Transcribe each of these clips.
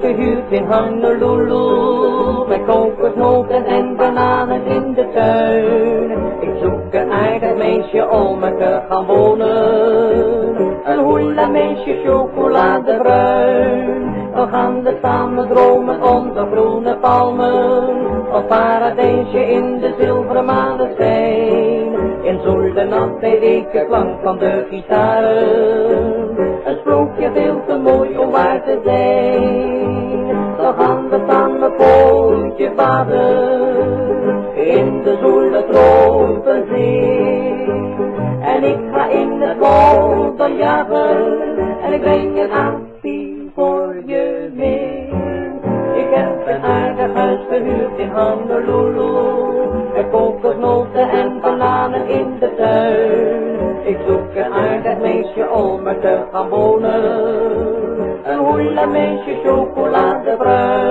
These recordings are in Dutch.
gehuurd in Honolulu. Met kokosnoten en bananen in de tuin. Ik zoek een aardig meisje om me te gaan wonen. Een hula meisje chocoladebruin. We gaan we samen dromen onder groene palmen. Een paradijsje in de zilveren maneschijn. In zoel de de van de gitaren. Sprookje veel te mooi om waar te zijn. Dan gaan we samen pootje baden. In de zoel het rote zee. En ik ga in het modder jagen. En ik breng een appie voor je mee. Ik heb een aardig huis gehuurd in Honolulu. Met kokosnoten en bananen in de tuin. Ik zoek een aardig meisje om er te gaan wonen. Een hula meisje chocoladebruin.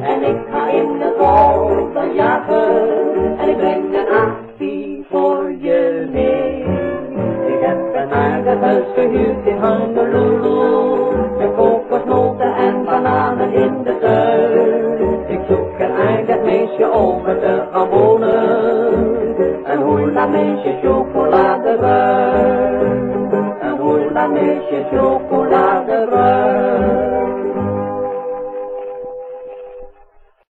En ik ga in de golven jagen en ik breng een appie voor je mee. Ik heb een aardig huis gehuurd in Honolulu met kokosnoten en bananen in de tuin. Ik zoek een aardig meisje er te gaan wonen. Een hula meisje chocoladebruin. Een hula meisje chocoladebruin.